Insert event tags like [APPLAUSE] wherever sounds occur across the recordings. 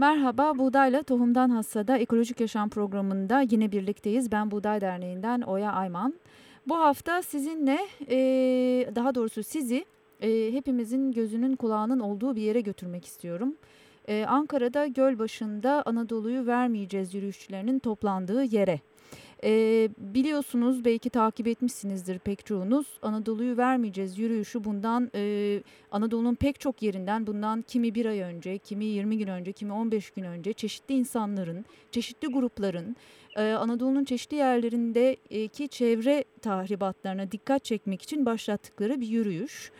Merhaba, Buğdayla Tohumdan Hassada Ekolojik Yaşam programında yine birlikteyiz. Ben Buğday Derneği'nden Oya Ayman. Bu hafta sizinle, e, daha doğrusu sizi e, hepimizin gözünün kulağının olduğu bir yere götürmek istiyorum. E, Ankara'da Gölbaşı'nda Anadolu'yu vermeyeceğiz yürüyüşçülerinin toplandığı yere. E, biliyorsunuz belki takip etmişsinizdir pek çoğunuz. Anadolu'yu vermeyeceğiz yürüyüşü bundan e, Anadolu'nun pek çok yerinden bundan kimi bir ay önce, kimi 20 gün önce, kimi 15 gün önce çeşitli insanların, çeşitli grupların e, Anadolu'nun çeşitli yerlerindeki çevre tahribatlarına dikkat çekmek için başlattıkları bir yürüyüş.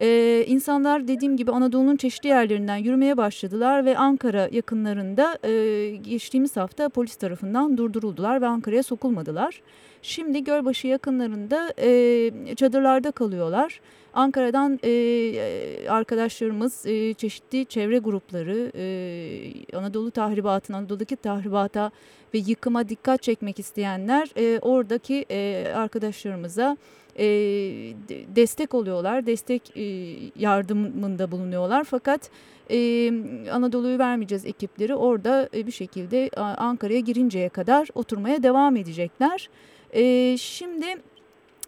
Ee, insanlar dediğim gibi Anadolu'nun çeşitli yerlerinden yürümeye başladılar ve Ankara yakınlarında e, geçtiğimiz hafta polis tarafından durduruldular ve Ankara'ya sokulmadılar. Şimdi Gölbaşı yakınlarında e, çadırlarda kalıyorlar. Ankara'dan e, arkadaşlarımız, e, çeşitli çevre grupları, e, Anadolu tahribatına, Anadolu'daki tahribata ve yıkıma dikkat çekmek isteyenler e, oradaki e, arkadaşlarımıza e, destek oluyorlar, destek e, yardımında bulunuyorlar. Fakat e, Anadolu'yu vermeyeceğiz ekipleri orada e, bir şekilde Ankara'ya girinceye kadar oturmaya devam edecekler. E, şimdi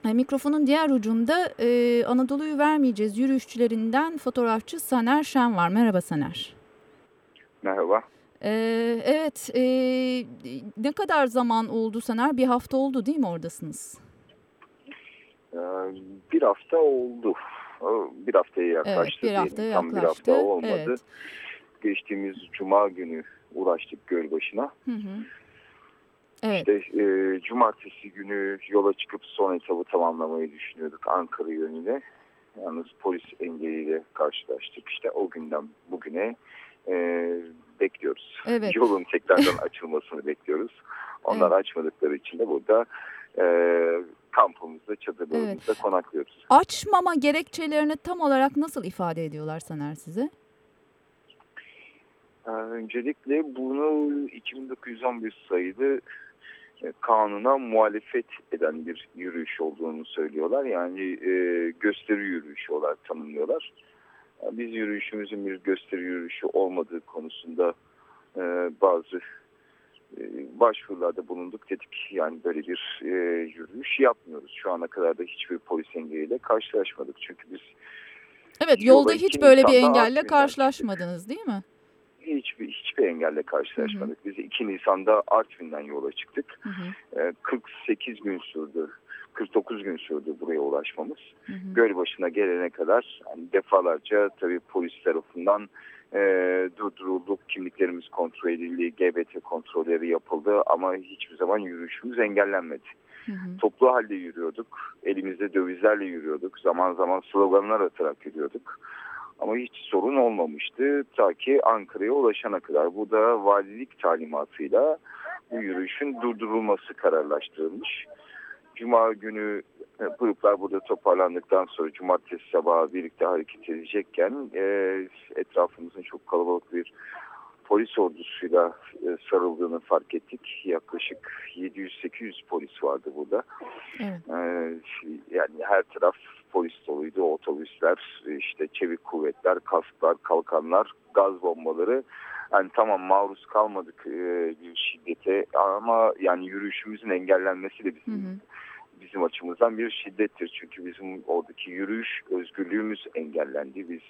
mikrofonun diğer ucunda e, Anadolu'yu vermeyeceğiz yürüyüşçülerinden fotoğrafçı Saner Şen var. Merhaba Saner. Merhaba. Ee, evet, e, ne kadar zaman oldu Saner? Bir hafta oldu değil mi oradasınız? Ee, bir hafta oldu. Bir haftaya yaklaştı. Evet, bir hafta yaklaştı. Tam bir hafta olmadı. Evet. Geçtiğimiz cuma günü uğraştık Gölbaşı'na. Hı hı. Evet. İşte e, cumartesi günü yola çıkıp son etabı tamamlamayı düşünüyorduk Ankara yönüne. Yalnız polis engeliyle karşılaştık. İşte o günden bugüne e, bekliyoruz. Evet. Yolun [LAUGHS] tekrardan açılmasını bekliyoruz. Onlar evet. açmadıkları için de burada e, kampımızda, çadırlarımızda evet. konaklıyoruz. Açmama gerekçelerini tam olarak nasıl ifade ediyorlar Saner size? Ee, öncelikle bunu 2911 sayılı e, kanuna muhalefet eden bir yürüyüş olduğunu söylüyorlar. Yani e, gösteri yürüyüşü olarak tanımlıyorlar. Biz yürüyüşümüzün bir gösteri yürüyüşü olmadığı konusunda e, bazı başvurularda bulunduk dedik. Yani böyle bir e, yürüyüş yapmıyoruz. Şu ana kadar da hiçbir polis engeliyle karşılaşmadık. Çünkü biz Evet yolda hiç böyle bir engelle karşılaşmadınız değil mi? Hiçbir, hiçbir engelle karşılaşmadık. Hı hı. Biz 2 Nisan'da Artvin'den yola çıktık. Hı hı. E, 48 gün sürdü. 49 gün sürdü buraya ulaşmamız. Hı hı. Gölbaşı'na gelene kadar yani defalarca tabii polis tarafından e, durdurulduk. Kimliklerimiz kontrol edildi. GBT kontrolleri yapıldı ama hiçbir zaman yürüyüşümüz engellenmedi. Hı hı. Toplu halde yürüyorduk. Elimizde dövizlerle yürüyorduk. Zaman zaman sloganlar atarak yürüyorduk. Ama hiç sorun olmamıştı ta ki Ankara'ya ulaşana kadar. Bu da valilik talimatıyla bu yürüyüşün durdurulması kararlaştırılmış. Cuma günü gruplar burada toparlandıktan sonra cumartesi sabahı birlikte hareket edecekken e, etrafımızın çok kalabalık bir polis ordusuyla e, sarıldığını fark ettik. Yaklaşık 700-800 polis vardı burada. Evet. E, yani her taraf polis doluydu. Otobüsler, işte çevik kuvvetler, kasklar, kalkanlar, gaz bombaları. Yani tamam maruz kalmadık e, bir şiddete ama yani yürüyüşümüzün engellenmesi de bizim hı hı bizim açımızdan bir şiddettir. Çünkü bizim oradaki yürüyüş özgürlüğümüz engellendi. Biz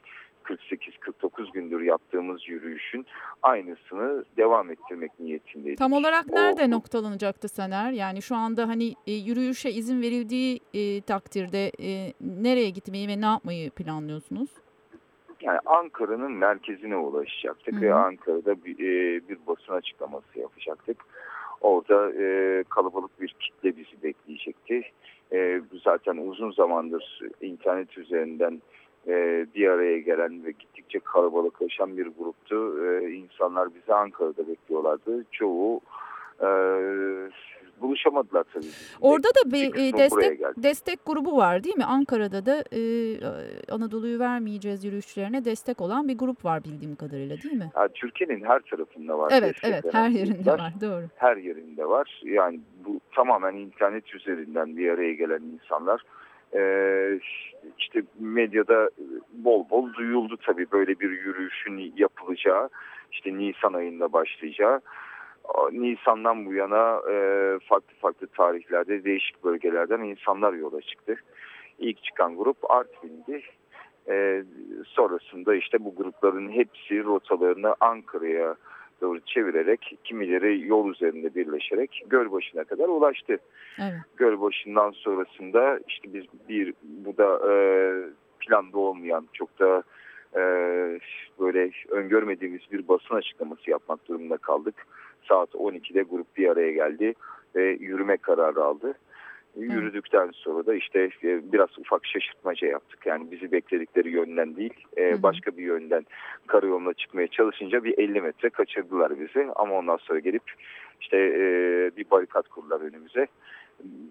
48-49 gündür yaptığımız yürüyüşün aynısını devam ettirmek niyetindeydik. Tam olarak nerede o, noktalanacaktı Saner? Yani şu anda hani e, yürüyüşe izin verildiği e, takdirde e, nereye gitmeyi ve ne yapmayı planlıyorsunuz? Yani Ankara'nın merkezine ulaşacaktık Hı-hı. ve Ankara'da bir, e, bir basın açıklaması yapacaktık. Orada e, kalabalık bir kitle bizi bekleyecekti. E, zaten uzun zamandır internet üzerinden e, bir araya gelen ve gittikçe kalabalıklaşan bir gruptu. E, insanlar bizi Ankara'da bekliyorlardı. Çoğu e, buluşamadılar tabii. Orada da bir, bir destek destek grubu var değil mi? Ankara'da da e, Anadolu'yu vermeyeceğiz yürüyüşlerine destek olan bir grup var bildiğim kadarıyla değil mi? Yani Türkiye'nin her tarafında var. Evet evet her yerinde var doğru. Her yerinde var. Yani bu tamamen internet üzerinden bir araya gelen insanlar. Ee, işte medyada bol bol duyuldu tabii böyle bir yürüyüşün yapılacağı. işte Nisan ayında başlayacağı. Nisan'dan bu yana e, farklı farklı tarihlerde değişik bölgelerden insanlar yola çıktı. İlk çıkan grup Artvin'di. E, sonrasında işte bu grupların hepsi rotalarını Ankara'ya doğru çevirerek kimileri yol üzerinde birleşerek Gölbaşı'na kadar ulaştı. Evet. Gölbaşı'ndan sonrasında işte biz bir bu da e, planda olmayan çok da e, böyle öngörmediğimiz bir basın açıklaması yapmak durumunda kaldık. Saat 12'de grup bir araya geldi ve yürüme kararı aldı. Yürüdükten sonra da işte e, biraz ufak şaşırtmaca yaptık. Yani bizi bekledikleri yönden değil e, başka bir yönden karayoluna çıkmaya çalışınca bir 50 metre kaçırdılar bizi. Ama ondan sonra gelip işte e, bir barikat kurdular önümüze.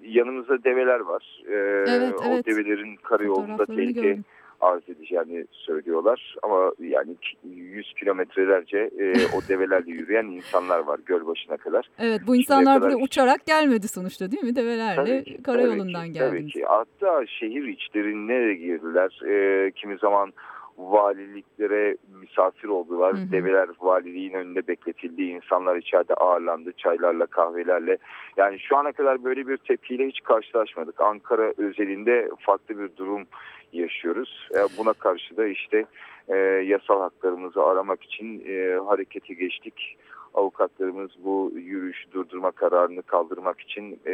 Yanımızda develer var. Evet, o evet. develerin karayolunda tehlike gördüm arz edeceğini söylüyorlar. Ama yani 100 kilometrelerce e, o [LAUGHS] develerle yürüyen insanlar var göl başına kadar. Evet bu insanlar kadar... buraya uçarak gelmedi sonuçta değil mi? Develerle tabii ki, karayolundan tabii ki, geldiniz. Tabii ki. Hatta şehir içlerine girdiler. E, kimi zaman valiliklere misafir oldular. Hı hı. Develer valiliğin önünde bekletildi. İnsanlar içeride ağırlandı çaylarla kahvelerle. Yani şu ana kadar böyle bir tepkiyle hiç karşılaşmadık. Ankara özelinde farklı bir durum yaşıyoruz. E, buna karşı da işte e, yasal haklarımızı aramak için e, harekete geçtik. Avukatlarımız bu yürüyüşü durdurma kararını kaldırmak için e,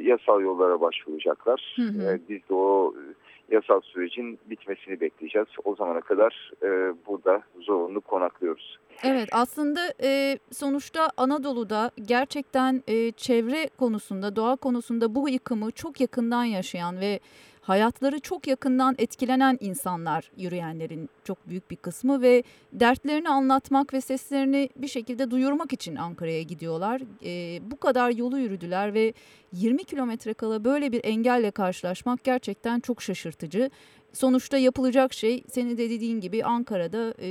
yasal yollara başvuracaklar. Hı hı. E, biz de o yasal sürecin bitmesini bekleyeceğiz. O zamana kadar e, burada zorunlu konaklıyoruz. Evet aslında e, sonuçta Anadolu'da gerçekten e, çevre konusunda, doğa konusunda bu yıkımı çok yakından yaşayan ve hayatları çok yakından etkilenen insanlar yürüyenlerin çok büyük bir kısmı ve dertlerini anlatmak ve seslerini bir şekilde duyurmak için Ankara'ya gidiyorlar. E, bu kadar yolu yürüdüler ve 20 kilometre kala böyle bir engelle karşılaşmak gerçekten çok şaşırtıcı. Sonuçta yapılacak şey senin de dediğin gibi Ankara'da e,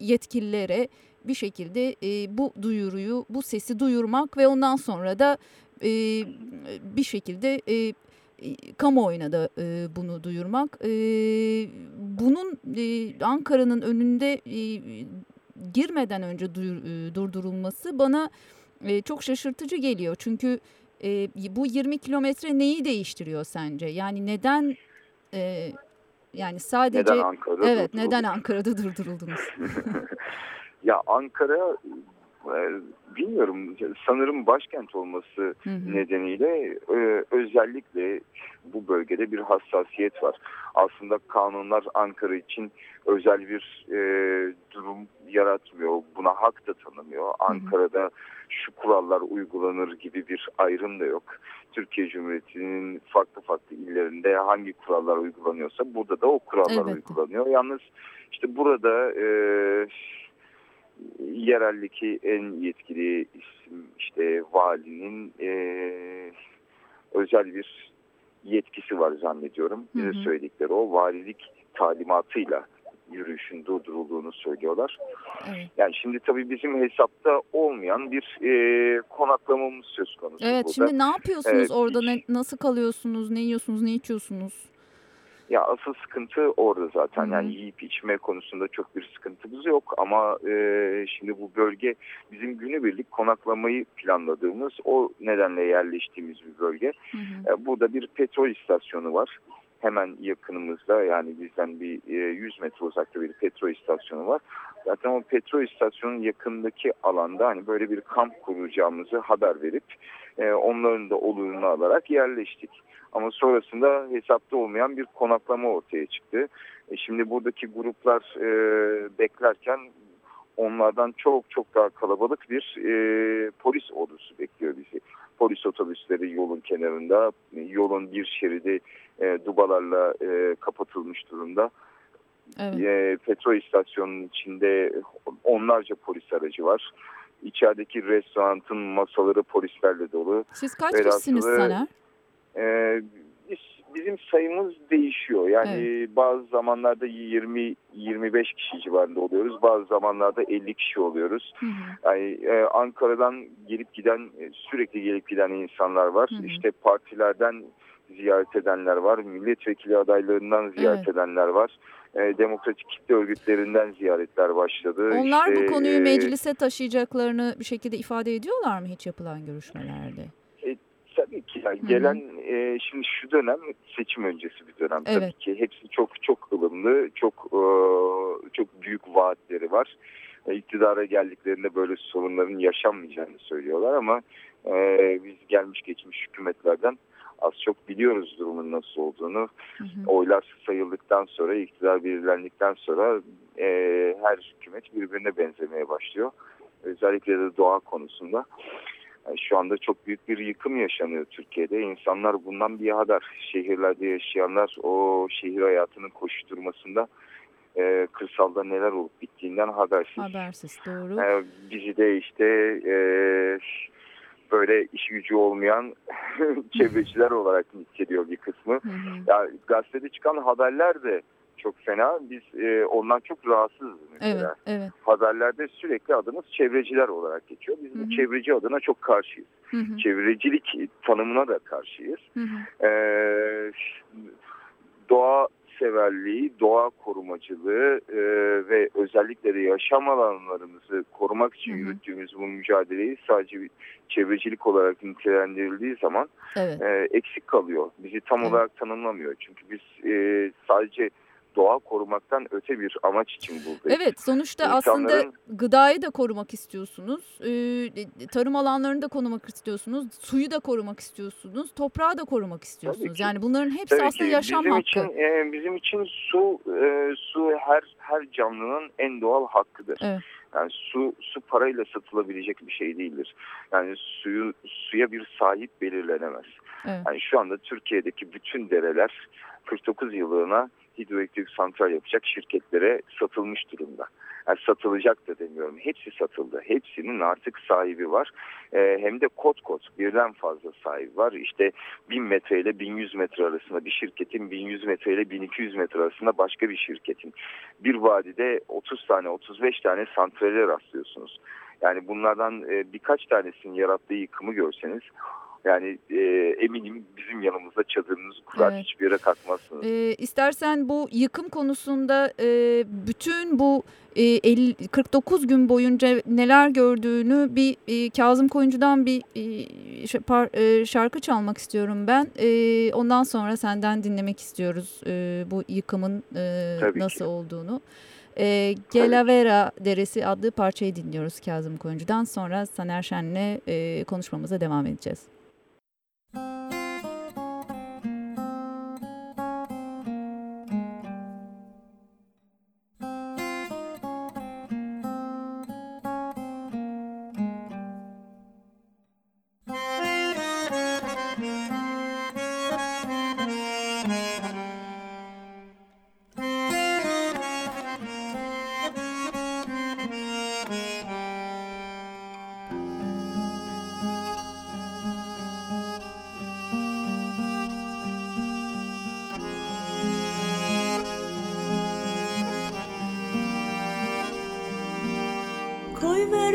yetkililere bir şekilde e, bu duyuruyu, bu sesi duyurmak ve ondan sonra da e, bir şekilde e, kamuoyuna da e, bunu duyurmak. E, bunun e, Ankara'nın önünde e, girmeden önce duyur, e, durdurulması bana e, çok şaşırtıcı geliyor. Çünkü e, bu 20 kilometre neyi değiştiriyor sence? Yani neden e, yani sadece neden Ankara'da evet neden Ankara'da [LAUGHS] durduruldunuz? [LAUGHS] ya Ankara bilmiyorum sanırım başkent olması hı hı. nedeniyle e, özellikle bu bölgede bir hassasiyet var. Aslında kanunlar Ankara için özel bir e, durum yaratmıyor. Buna hak da tanımıyor. Ankara'da şu kurallar uygulanır gibi bir ayrım da yok. Türkiye Cumhuriyeti'nin farklı farklı illerinde hangi kurallar uygulanıyorsa burada da o kurallar evet. uygulanıyor. Yalnız işte burada e, yereldeki en yetkili isim işte valinin e, özel bir yetkisi var zannediyorum. Bize hı hı. söyledikleri o valilik talimatıyla yürüyüşün durdurulduğunu söylüyorlar. Evet. Yani şimdi tabii bizim hesapta olmayan bir e, konaklamamız söz konusu. Evet burada. şimdi ne yapıyorsunuz evet, orada? Hiç... Ne, nasıl kalıyorsunuz? Ne yiyorsunuz? Ne içiyorsunuz? Ya asıl sıkıntı orada zaten. Hmm. Yani yiyip içme konusunda çok bir sıkıntımız yok ama e, şimdi bu bölge bizim günübirlik konaklamayı planladığımız o nedenle yerleştiğimiz bir bölge. Hmm. E, burada bir petrol istasyonu var. Hemen yakınımızda yani bizden bir e, 100 metre uzakta bir petrol istasyonu var. Zaten o petrol istasyonunun yakındaki alanda hani böyle bir kamp kuracağımızı haber verip e, onların da olurunu alarak yerleştik. Ama sonrasında hesapta olmayan bir konaklama ortaya çıktı. E şimdi buradaki gruplar e, beklerken onlardan çok çok daha kalabalık bir e, polis ordusu bekliyor bizi. Polis otobüsleri yolun kenarında, yolun bir şeridi e, dubalarla e, kapatılmış durumda. Evet. E, petrol istasyonunun içinde onlarca polis aracı var. İçerideki restoranın masaları polislerle dolu. Siz kaç kişisiniz Saner? e, bizim sayımız değişiyor. Yani evet. bazı zamanlarda 20-25 kişi civarında oluyoruz. Bazı zamanlarda 50 kişi oluyoruz. Hı hı. Yani e, Ankara'dan gelip giden e, sürekli gelip giden insanlar var. Hı hı. İşte partilerden ziyaret edenler var. Milletvekili adaylarından ziyaret evet. edenler var. E, demokratik kitle örgütlerinden ziyaretler başladı. Onlar işte, bu konuyu e, meclise taşıyacaklarını bir şekilde ifade ediyorlar mı hiç yapılan görüşmelerde? E, tabii ki yani gelen e, şimdi şu dönem seçim öncesi bir dönem evet. tabii ki hepsi çok çok ılımlı çok e, çok büyük vaatleri var. E, iktidara geldiklerinde böyle sorunların yaşanmayacağını söylüyorlar ama e, biz gelmiş geçmiş hükümetlerden az çok biliyoruz durumun nasıl olduğunu. Hı hı. Oylar sayıldıktan sonra, iktidar belirlendikten sonra e, her hükümet birbirine benzemeye başlıyor. Özellikle de doğa konusunda. Yani şu anda çok büyük bir yıkım yaşanıyor Türkiye'de. İnsanlar bundan bir haber. Şehirlerde yaşayanlar o şehir hayatının koşturmasında e, kırsalda neler olup bittiğinden habersiz. Habersiz doğru. E, bizi de işte e, böyle iş gücü olmayan [LAUGHS] çevreciler olarak niteliyor bir kısmı. Hı hı. Ya gazetede çıkan haberler de çok fena. Biz e, ondan çok rahatsızız mesela. Evet, evet. Haberlerde sürekli adımız çevreciler olarak geçiyor. Biz bu çevreci adına çok karşıyız. Hı hı. Çevrecilik tanımına da karşıyız. Hı hı. Ee, doğa severliği, doğa korumacılığı e, ve özellikle de yaşam alanlarımızı korumak için hı hı. yürüttüğümüz bu mücadeleyi sadece bir çevrecilik olarak nitelendirildiği zaman evet. e, eksik kalıyor. Bizi tam evet. olarak tanımlamıyor. Çünkü biz e, sadece doğa korumaktan öte bir amaç için buradayız. Evet sonuçta İnsanların... aslında gıdayı da korumak istiyorsunuz. Ee, tarım alanlarını da korumak istiyorsunuz. Suyu da korumak istiyorsunuz. Toprağı da korumak istiyorsunuz. Yani bunların hepsi aslında ki. yaşam bizim hakkı. Için, e, bizim için su e, su her her canlının en doğal hakkıdır. Evet. Yani su su parayla satılabilecek bir şey değildir. Yani suyu suya bir sahip belirlenemez. Evet. Yani şu anda Türkiye'deki bütün dereler 49 yılına hidroelektrik santral yapacak şirketlere satılmış durumda. Yani satılacak da demiyorum. Hepsi satıldı. Hepsinin artık sahibi var. Ee, hem de kot kot birden fazla sahibi var. İşte 1000 metre ile 1100 metre arasında bir şirketin 1100 metre ile 1200 metre arasında başka bir şirketin. Bir vadide 30 tane 35 tane santrale rastlıyorsunuz. Yani bunlardan e, birkaç tanesinin yarattığı yıkımı görseniz yani e, eminim bizim yanımızda çadırınızı kurar evet. hiçbir yere kalkmazsınız. E, istersen bu yıkım konusunda e, bütün bu e, 50, 49 gün boyunca neler gördüğünü bir e, Kazım Koyuncu'dan bir e, e, şarkı çalmak istiyorum ben. E, ondan sonra senden dinlemek istiyoruz e, bu yıkımın e, nasıl ki. olduğunu. E, Gelavera Deresi adlı parçayı dinliyoruz Kazım Koyuncu'dan. Sonra Saner Şen'le e, konuşmamıza devam edeceğiz.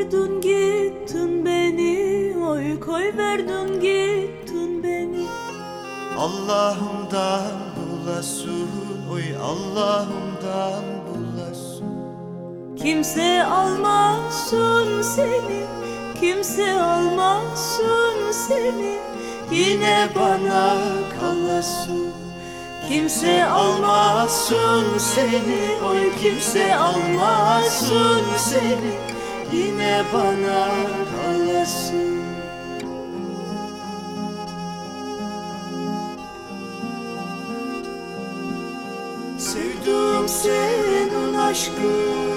Verdin gittin beni. Oy koy verdin gittin beni. Allah'ımdan bulasın. Oy Allah'ımdan bulasın. Kimse almasın seni. Kimse almasın seni. Yine bana kalasın. Kimse almasın seni. Oy kimse almasın seni yine bana kalasın. Sevdim senin aşkın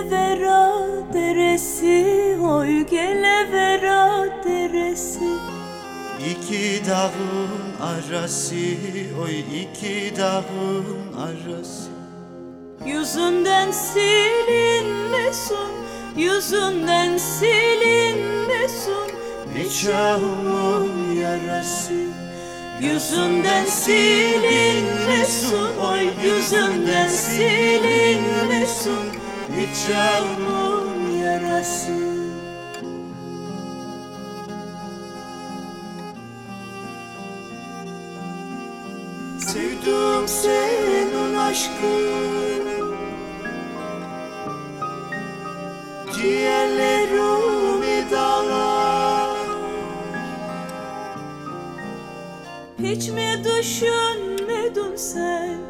Gelevera deresi oy gelevera deresi İki dağın arası oy iki dağın arası. Yüzünden silinmesin Yüzünden silinmesin Nikahımın yarası. Yüzünden silinmesin Oy yüzünden silinmesin Nikahımın yarası. Sevdim senin aşkın Ciğerlerimi dağlar Hiç mi düşünmedin sen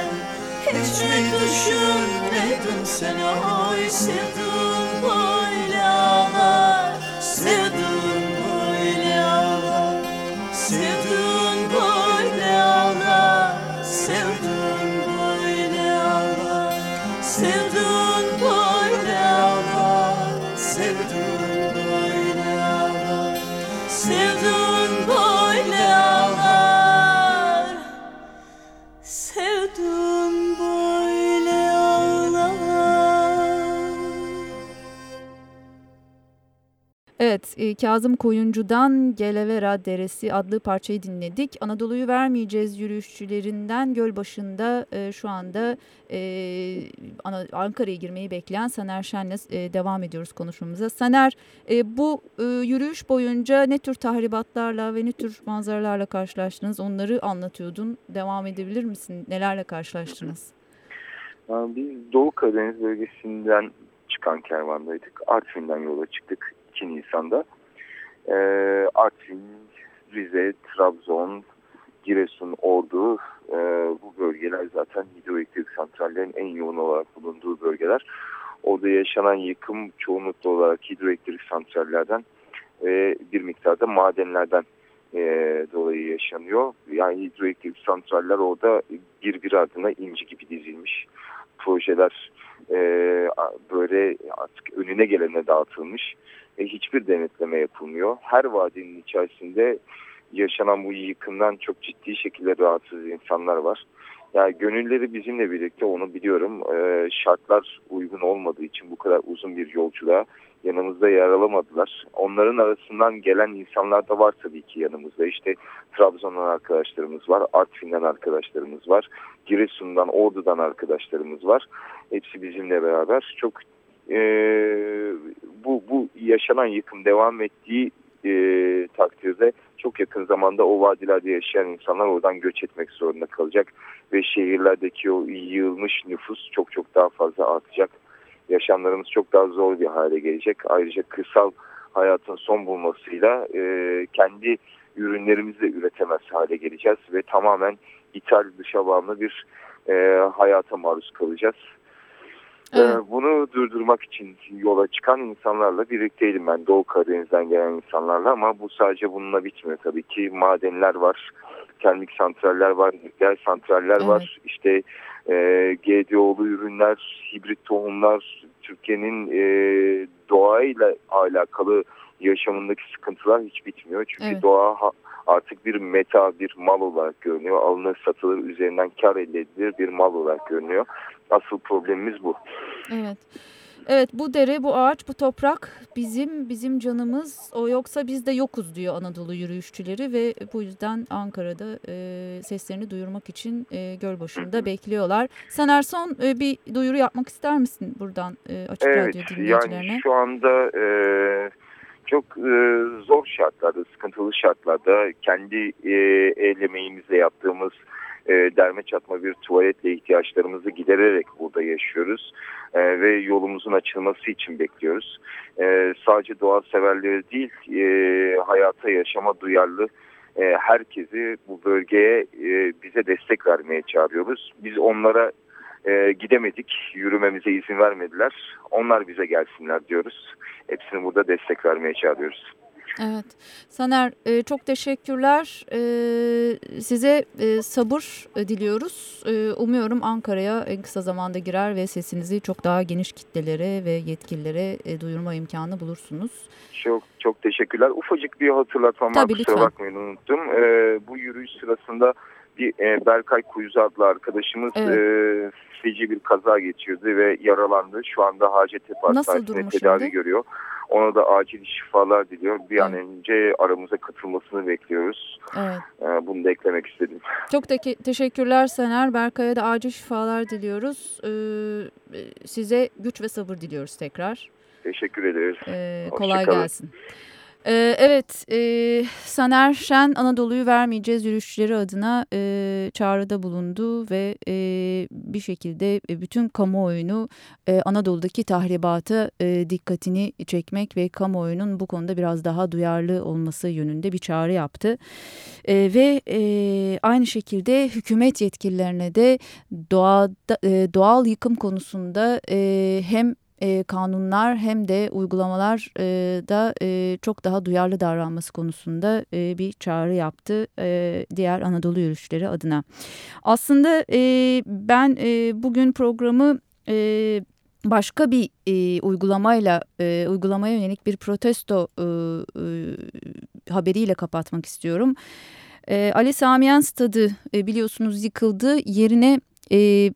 Hiç mi düşünmedin sen Oy sevdum Kazım Koyuncu'dan Gelevera Deresi adlı parçayı dinledik. Anadolu'yu vermeyeceğiz yürüyüşçülerinden Gölbaşı'nda e, şu anda e, Ankara'ya girmeyi bekleyen Saner Şen'le e, devam ediyoruz konuşmamıza. Saner, e, bu e, yürüyüş boyunca ne tür tahribatlarla ve ne tür manzaralarla karşılaştınız? Onları anlatıyordun. Devam edebilir misin? Nelerle karşılaştınız? Yani Biz Doğu Karadeniz bölgesinden çıkan kervandaydık. Artvin'den yola çıktık 2 Nisan'da. Ee, Artvin, Rize, Trabzon, Giresun, Ordu e, bu bölgeler zaten hidroelektrik santrallerin en yoğun olarak bulunduğu bölgeler. Orada yaşanan yıkım çoğunlukla olarak hidroelektrik santrallerden ve bir miktarda madenlerden e, dolayı yaşanıyor. Yani hidroelektrik santraller orada birbiri ardına inci gibi dizilmiş projeler e, böyle artık önüne gelene dağıtılmış. E, hiçbir denetleme yapılmıyor. Her vadinin içerisinde yaşanan bu yıkımdan çok ciddi şekilde rahatsız insanlar var. Yani gönülleri bizimle birlikte onu biliyorum. E, şartlar uygun olmadığı için bu kadar uzun bir yolculuğa yanımızda yer alamadılar. Onların arasından gelen insanlar da var tabii ki yanımızda. İşte Trabzon'dan arkadaşlarımız var, Artvin'den arkadaşlarımız var, Giresun'dan, Ordu'dan arkadaşlarımız var. Hepsi bizimle beraber. Çok e, bu, bu yaşanan yıkım devam ettiği e, takdirde çok yakın zamanda o vadilerde yaşayan insanlar oradan göç etmek zorunda kalacak ve şehirlerdeki o yığılmış nüfus çok çok daha fazla artacak. Yaşamlarımız çok daha zor bir hale gelecek. Ayrıca kırsal hayatın son bulmasıyla e, kendi ürünlerimizi de üretemez hale geleceğiz ve tamamen ithal dışa bağımlı bir e, hayata maruz kalacağız. Evet. Ee, Bunu durdurmak için yola çıkan insanlarla birlikteydim ben Doğu Karadeniz'den gelen insanlarla ama bu sadece bununla bitmiyor tabii ki madenler var, termik santraller var, nükleer santraller Evet. var, işte e, GDO'lu ürünler, hibrit tohumlar, Türkiye'nin e, doğayla alakalı yaşamındaki sıkıntılar hiç bitmiyor. Çünkü Evet. doğa artık bir meta, bir mal olarak görünüyor. Alınır satılır üzerinden kar elde edilir bir mal olarak görünüyor. Asıl problemimiz bu. Evet. Evet bu dere, bu ağaç, bu toprak bizim bizim canımız. O yoksa biz de yokuz diyor Anadolu yürüyüşçüleri ve bu yüzden Ankara'da e, seslerini duyurmak için e, Gölbaşı'nda bekliyorlar. Sen son e, bir duyuru yapmak ister misin buradan e, Açık evet, Radyo dinleyicilerine? Yani şu anda e, çok e, zor şartlarda, sıkıntılı şartlarda kendi e, el emeğimizle yaptığımız e, derme çatma bir tuvaletle ihtiyaçlarımızı gidererek burada yaşıyoruz e, ve yolumuzun açılması için bekliyoruz. E, sadece doğa severleri değil, e, hayata yaşama duyarlı e, herkesi bu bölgeye e, bize destek vermeye çağırıyoruz. Biz onlara e, gidemedik, yürümemize izin vermediler. Onlar bize gelsinler diyoruz. Hepsini burada destek vermeye çağırıyoruz. Evet. Saner e, çok teşekkürler. E, size e, sabır diliyoruz. E, umuyorum Ankara'ya en kısa zamanda girer ve sesinizi çok daha geniş kitlelere ve yetkililere e, duyurma imkanı bulursunuz. Çok çok teşekkürler. Ufacık bir hatırlatmam var. Kusura bakmayın unuttum. E, bu yürüyüş sırasında bir e, Berkay Kuyuzu adlı arkadaşımız evet. e, feci bir kaza geçirdi ve yaralandı. Şu anda Hacettepe Hastanesi'nde tedavi şimdi? görüyor. Ona da acil şifalar diliyor. Bir evet. an önce aramıza katılmasını bekliyoruz. Evet. E, bunu da eklemek istedim. Çok te teşekkürler Sener. Berkay'a da acil şifalar diliyoruz. Ee, size güç ve sabır diliyoruz tekrar. Teşekkür ederiz. Ee, kolay gelsin. Ee, evet, e, Saner Şen Anadolu'yu vermeyeceğiz yürüyüşçüleri adına e, çağrıda bulundu ve e, bir şekilde bütün kamuoyunu e, Anadolu'daki tahribata e, dikkatini çekmek ve kamuoyunun bu konuda biraz daha duyarlı olması yönünde bir çağrı yaptı. E, ve e, aynı şekilde hükümet yetkililerine de doğada, e, doğal yıkım konusunda e, hem e, kanunlar hem de uygulamalar e, da e, çok daha duyarlı davranması konusunda e, bir çağrı yaptı e, diğer Anadolu yürüyüşleri adına. Aslında e, ben e, bugün programı e, başka bir e, uygulamayla e, uygulamaya yönelik bir protesto e, e, haberiyle kapatmak istiyorum. E, Ali Samiyen Stadı e, biliyorsunuz yıkıldı yerine e, e,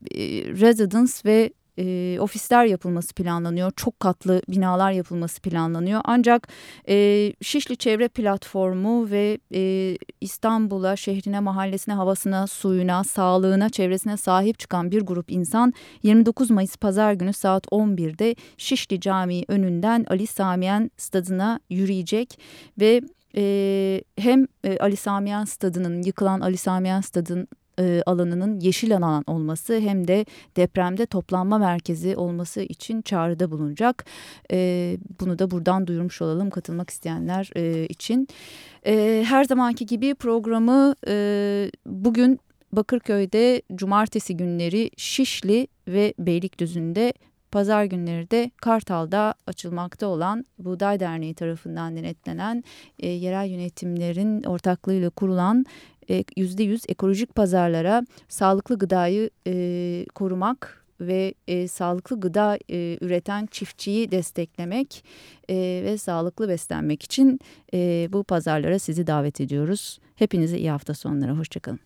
residence ve e, ofisler yapılması planlanıyor. Çok katlı binalar yapılması planlanıyor. Ancak e, Şişli Çevre Platformu ve e, İstanbul'a, şehrine, mahallesine, havasına, suyuna, sağlığına, çevresine sahip çıkan bir grup insan 29 Mayıs Pazar günü saat 11'de Şişli Camii önünden Ali Samiyen stadına yürüyecek ve e, hem e, Ali Samiyen stadının yıkılan Ali Samiyen stadının e, alanının yeşil alan olması hem de depremde toplanma merkezi olması için çağrıda bulunacak. E, bunu da buradan duyurmuş olalım katılmak isteyenler e, için. E, her zamanki gibi programı e, bugün Bakırköy'de cumartesi günleri Şişli ve Beylikdüzü'nde Pazar günleri de Kartal'da açılmakta olan Buğday Derneği tarafından denetlenen e, yerel yönetimlerin ortaklığıyla kurulan %100 e, ekolojik pazarlara sağlıklı gıdayı e, korumak ve e, sağlıklı gıda e, üreten çiftçiyi desteklemek e, ve sağlıklı beslenmek için e, bu pazarlara sizi davet ediyoruz. Hepinize iyi hafta sonları. Hoşçakalın.